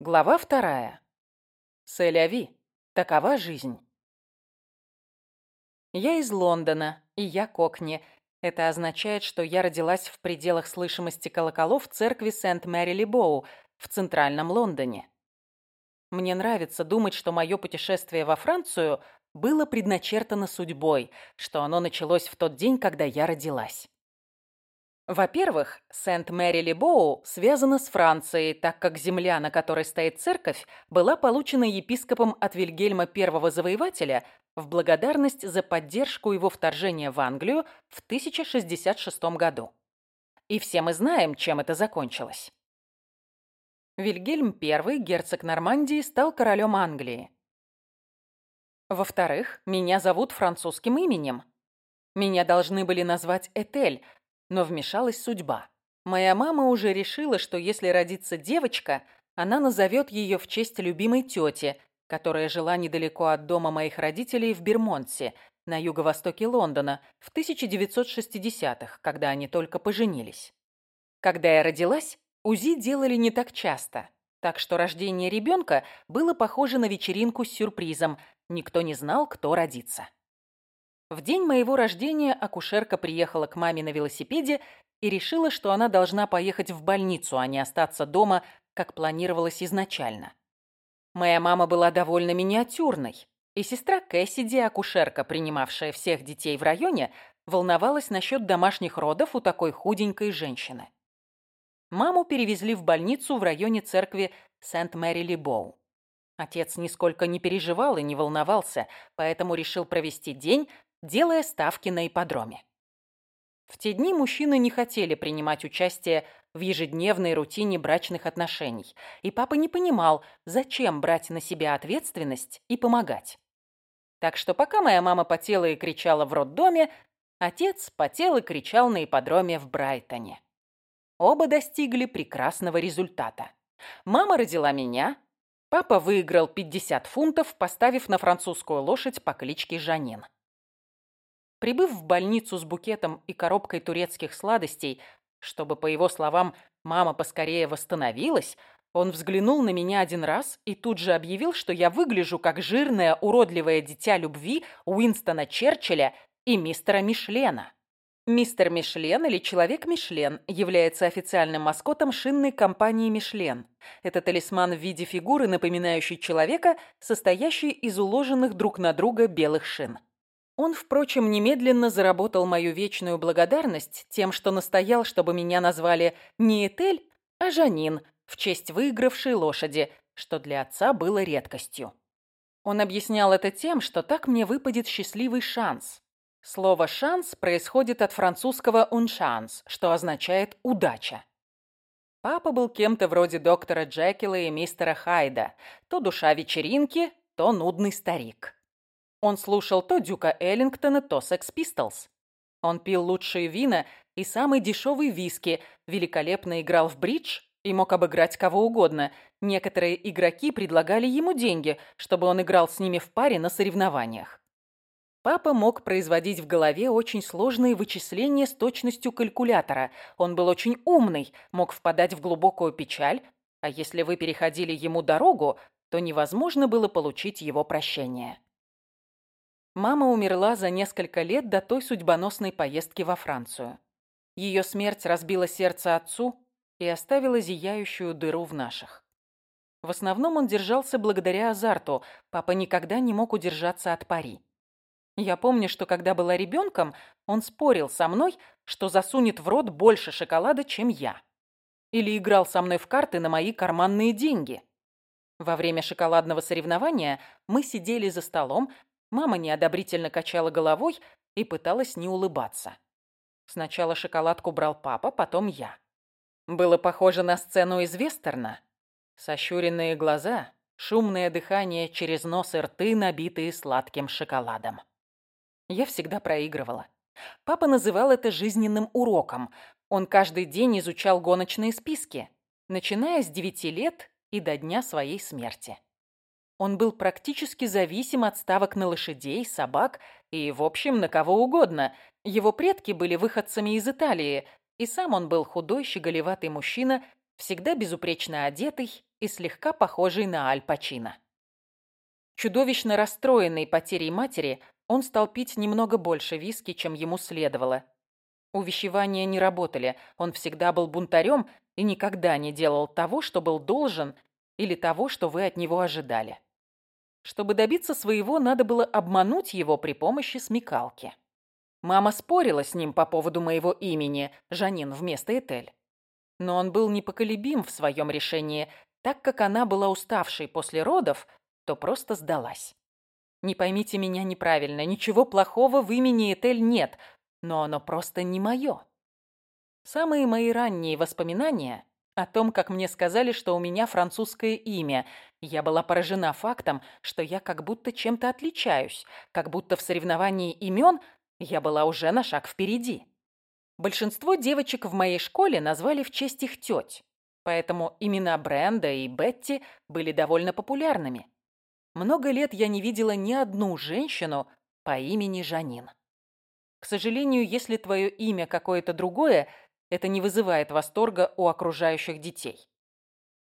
Глава вторая. Селяви. Такова жизнь. Я из Лондона, и я кокни. Это означает, что я родилась в пределах слышимости колоколов церкви Сент-Мэри-Ли-Боу в центральном Лондоне. Мне нравится думать, что мое путешествие во Францию было предначертано судьбой, что оно началось в тот день, когда я родилась. Во-первых, Сент-Мэри-Ли-Боу связана с Францией, так как земля, на которой стоит церковь, была получена епископом от Вильгельма I Завоевателя в благодарность за поддержку его вторжения в Англию в 1066 году. И все мы знаем, чем это закончилось. Вильгельм I, герцог Нормандии, стал королем Англии. Во-вторых, меня зовут французским именем. Меня должны были назвать Этель, но вмешалась судьба. Моя мама уже решила, что если родится девочка, она назовет ее в честь любимой тети, которая жила недалеко от дома моих родителей в Бермонтсе, на юго-востоке Лондона, в 1960-х, когда они только поженились. Когда я родилась, УЗИ делали не так часто, так что рождение ребенка было похоже на вечеринку с сюрпризом. Никто не знал, кто родится. В день моего рождения акушерка приехала к маме на велосипеде и решила, что она должна поехать в больницу, а не остаться дома, как планировалось изначально. Моя мама была довольно миниатюрной, и сестра Кэссиди, акушерка, принимавшая всех детей в районе, волновалась насчет домашних родов у такой худенькой женщины. Маму перевезли в больницу в районе церкви Сент-Мэри-Ли-Боу. Отец нисколько не переживал и не волновался, поэтому решил провести день, делая ставки на ипподроме. В те дни мужчины не хотели принимать участие в ежедневной рутине брачных отношений, и папа не понимал, зачем брать на себя ответственность и помогать. Так что пока моя мама потела и кричала в роддоме, отец потел и кричал на ипподроме в Брайтоне. Оба достигли прекрасного результата. Мама родила меня, папа выиграл 50 фунтов, поставив на французскую лошадь по кличке Жанин. Прибыв в больницу с букетом и коробкой турецких сладостей, чтобы, по его словам, мама поскорее восстановилась, он взглянул на меня один раз и тут же объявил, что я выгляжу как жирное, уродливое дитя любви Уинстона Черчилля и мистера Мишлена. Мистер Мишлен или Человек Мишлен является официальным маскотом шинной компании Мишлен. Это талисман в виде фигуры, напоминающей человека, состоящий из уложенных друг на друга белых шин. Он, впрочем, немедленно заработал мою вечную благодарность тем, что настоял, чтобы меня назвали не Этель, а Жанин, в честь выигравшей лошади, что для отца было редкостью. Он объяснял это тем, что так мне выпадет счастливый шанс. Слово «шанс» происходит от французского «un chance», что означает «удача». Папа был кем-то вроде доктора Джекила и мистера Хайда, то душа вечеринки, то нудный старик. Он слушал то Дюка Эллингтона, то Секс Пистолс. Он пил лучшие вина и самый дешевый виски, великолепно играл в бридж и мог обыграть кого угодно. Некоторые игроки предлагали ему деньги, чтобы он играл с ними в паре на соревнованиях. Папа мог производить в голове очень сложные вычисления с точностью калькулятора. Он был очень умный, мог впадать в глубокую печаль, а если вы переходили ему дорогу, то невозможно было получить его прощение. Мама умерла за несколько лет до той судьбоносной поездки во Францию. Ее смерть разбила сердце отцу и оставила зияющую дыру в наших. В основном он держался благодаря азарту, папа никогда не мог удержаться от пари. Я помню, что когда была ребенком, он спорил со мной, что засунет в рот больше шоколада, чем я. Или играл со мной в карты на мои карманные деньги. Во время шоколадного соревнования мы сидели за столом, Мама неодобрительно качала головой и пыталась не улыбаться. Сначала шоколадку брал папа, потом я. Было похоже на сцену из вестерна. Сощуренные глаза, шумное дыхание через нос и рты, набитые сладким шоколадом. Я всегда проигрывала. Папа называл это жизненным уроком. Он каждый день изучал гоночные списки, начиная с девяти лет и до дня своей смерти. Он был практически зависим от ставок на лошадей, собак и, в общем, на кого угодно. Его предки были выходцами из Италии, и сам он был худой, щеголеватый мужчина, всегда безупречно одетый и слегка похожий на Аль Пачино. Чудовищно расстроенный потерей матери, он стал пить немного больше виски, чем ему следовало. Увещевания не работали, он всегда был бунтарем и никогда не делал того, что был должен, или того, что вы от него ожидали. Чтобы добиться своего, надо было обмануть его при помощи смекалки. Мама спорила с ним по поводу моего имени, Жанин вместо Этель. Но он был непоколебим в своем решении, так как она была уставшей после родов, то просто сдалась. Не поймите меня неправильно, ничего плохого в имени Этель нет, но оно просто не мое. Самые мои ранние воспоминания о том, как мне сказали, что у меня французское имя. Я была поражена фактом, что я как будто чем-то отличаюсь, как будто в соревновании имен я была уже на шаг впереди. Большинство девочек в моей школе назвали в честь их теть, поэтому имена Бренда и Бетти были довольно популярными. Много лет я не видела ни одну женщину по имени Жанин. К сожалению, если твое имя какое-то другое, это не вызывает восторга у окружающих детей.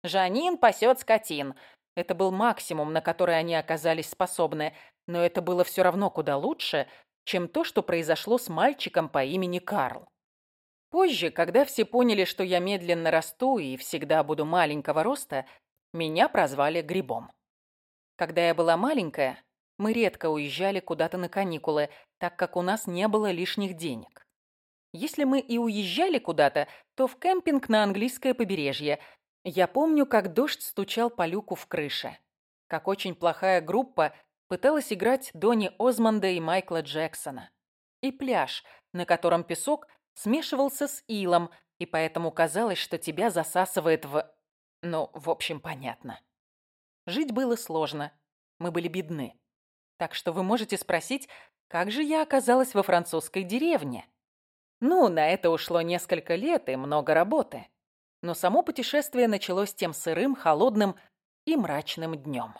Жанин пасет скотин. Это был максимум, на который они оказались способны, но это было все равно куда лучше, чем то, что произошло с мальчиком по имени Карл. Позже, когда все поняли, что я медленно расту и всегда буду маленького роста, меня прозвали Грибом. Когда я была маленькая, мы редко уезжали куда-то на каникулы, так как у нас не было лишних денег. Если мы и уезжали куда-то, то в кемпинг на английское побережье. Я помню, как дождь стучал по люку в крыше. Как очень плохая группа пыталась играть Донни Озмонда и Майкла Джексона. И пляж, на котором песок смешивался с илом, и поэтому казалось, что тебя засасывает в... Ну, в общем, понятно. Жить было сложно. Мы были бедны. Так что вы можете спросить, как же я оказалась во французской деревне? Ну, на это ушло несколько лет и много работы. Но само путешествие началось тем сырым, холодным и мрачным днем.